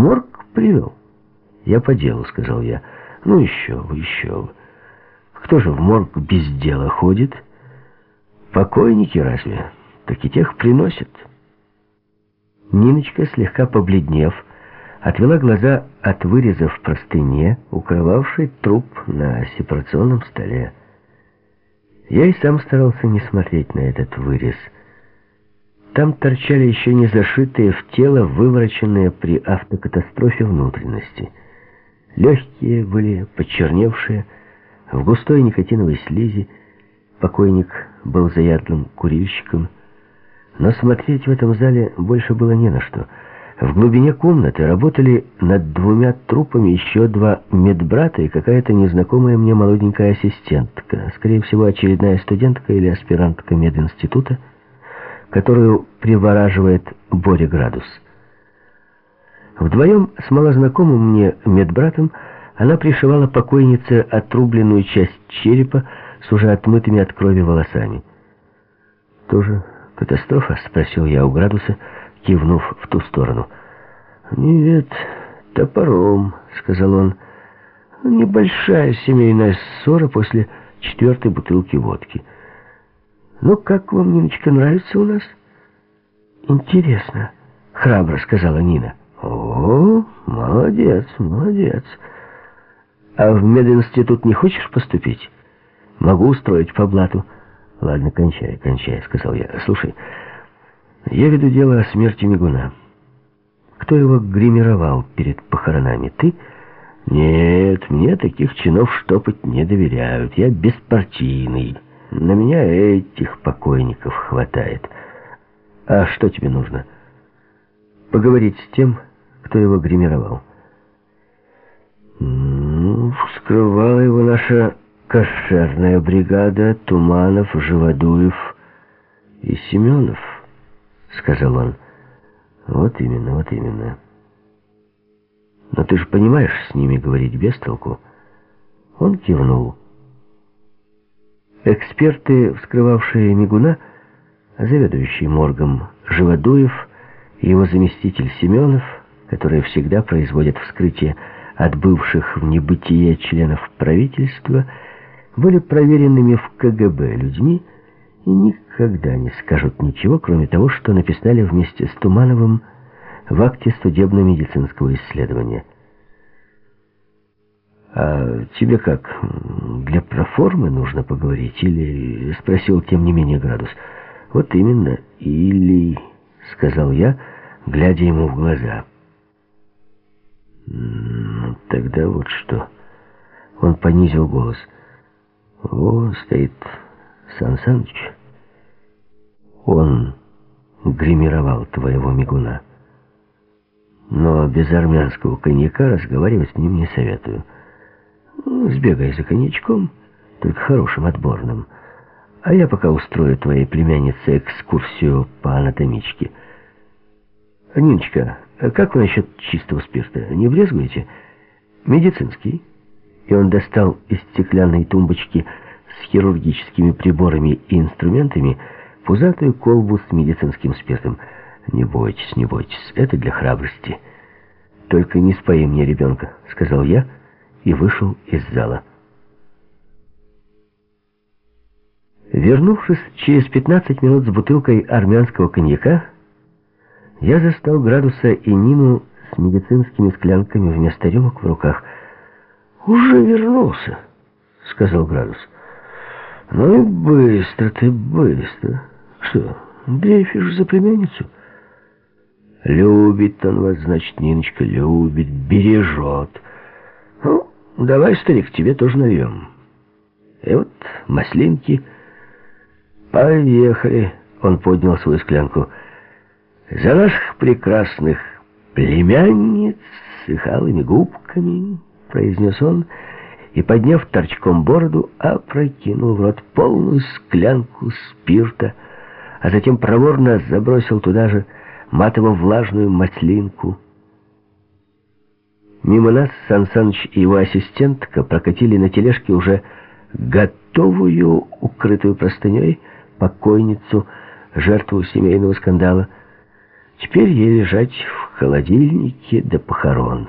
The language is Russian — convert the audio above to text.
морг привел? Я по делу, сказал я. Ну еще вы, еще вы. Кто же в морг без дела ходит? Покойники разве? Так и тех приносят. Ниночка, слегка побледнев, отвела глаза от выреза в простыне, укрывавшей труп на сепарационном столе. Я и сам старался не смотреть на этот вырез. Там торчали еще не зашитые в тело, вывороченные при автокатастрофе внутренности. Легкие были почерневшие, в густой никотиновой слизи. Покойник был заядлым курильщиком. Но смотреть в этом зале больше было не на что. В глубине комнаты работали над двумя трупами еще два медбрата и какая-то незнакомая мне молоденькая ассистентка, скорее всего, очередная студентка или аспирантка мединститута, которую привораживает Боря Градус. Вдвоем с малознакомым мне медбратом она пришивала покойнице отрубленную часть черепа с уже отмытыми от крови волосами. «Тоже катастрофа?» — спросил я у Градуса, кивнув в ту сторону. «Нет, топором», — сказал он. «Небольшая семейная ссора после четвертой бутылки водки». «Ну, как вам, Ниночка, нравится у нас?» «Интересно», — храбро сказала Нина. «О, молодец, молодец. А в мединститут не хочешь поступить? Могу устроить по блату». «Ладно, кончай, кончай», — сказал я. «Слушай, я веду дело о смерти Мигуна. Кто его гримировал перед похоронами? Ты?» «Нет, мне таких чинов штопать не доверяют. Я беспартийный». На меня этих покойников хватает. А что тебе нужно? Поговорить с тем, кто его гримировал. Ну, вскрывала его наша кошерная бригада Туманов, Живодуев и Семенов, сказал он. Вот именно, вот именно. Но ты же понимаешь, с ними говорить без толку. Он кивнул. Эксперты, вскрывавшие Мигуна, заведующий моргом Живодуев и его заместитель Семенов, которые всегда производят вскрытие от бывших в небытие членов правительства, были проверенными в КГБ людьми и никогда не скажут ничего, кроме того, что написали вместе с Тумановым в акте судебно-медицинского исследования. «А тебе как, для проформы нужно поговорить или...» — спросил, тем не менее, Градус. «Вот именно, или...» — сказал я, глядя ему в глаза. «Ну, тогда вот что...» Он понизил голос. «О, стоит Сан Саныч. Он гримировал твоего мигуна. Но без армянского коньяка разговаривать с ним не советую». Сбегай за коньячком, только хорошим, отборным. А я пока устрою твоей племяннице экскурсию по анатомичке. Ниночка, как вы насчет чистого спирта? Не брезгуете? Медицинский. И он достал из стеклянной тумбочки с хирургическими приборами и инструментами пузатую колбу с медицинским спиртом. Не бойтесь, не бойтесь, это для храбрости. Только не спои мне ребенка, сказал я, — и вышел из зала. Вернувшись через 15 минут с бутылкой армянского коньяка, я застал Градуса и Нину с медицинскими склянками вместо рюмок в руках. «Уже вернулся», — сказал Градус. «Ну и быстро ты, быстро. Что, дрейфишь за племянницу?» «Любит он вас, значит, Ниночка, любит, бережет». «Ну, Давай, старик, тебе тоже нальем. И вот маслинки. Поехали. Он поднял свою склянку. За наших прекрасных племянниц с их алыми губками, произнес он, и, подняв торчком бороду, опрокинул в рот полную склянку спирта, а затем проворно забросил туда же матово-влажную маслинку. Мимо нас Сан Саныч и его ассистентка прокатили на тележке уже готовую, укрытую простыней, покойницу, жертву семейного скандала. Теперь ей лежать в холодильнике до похорон.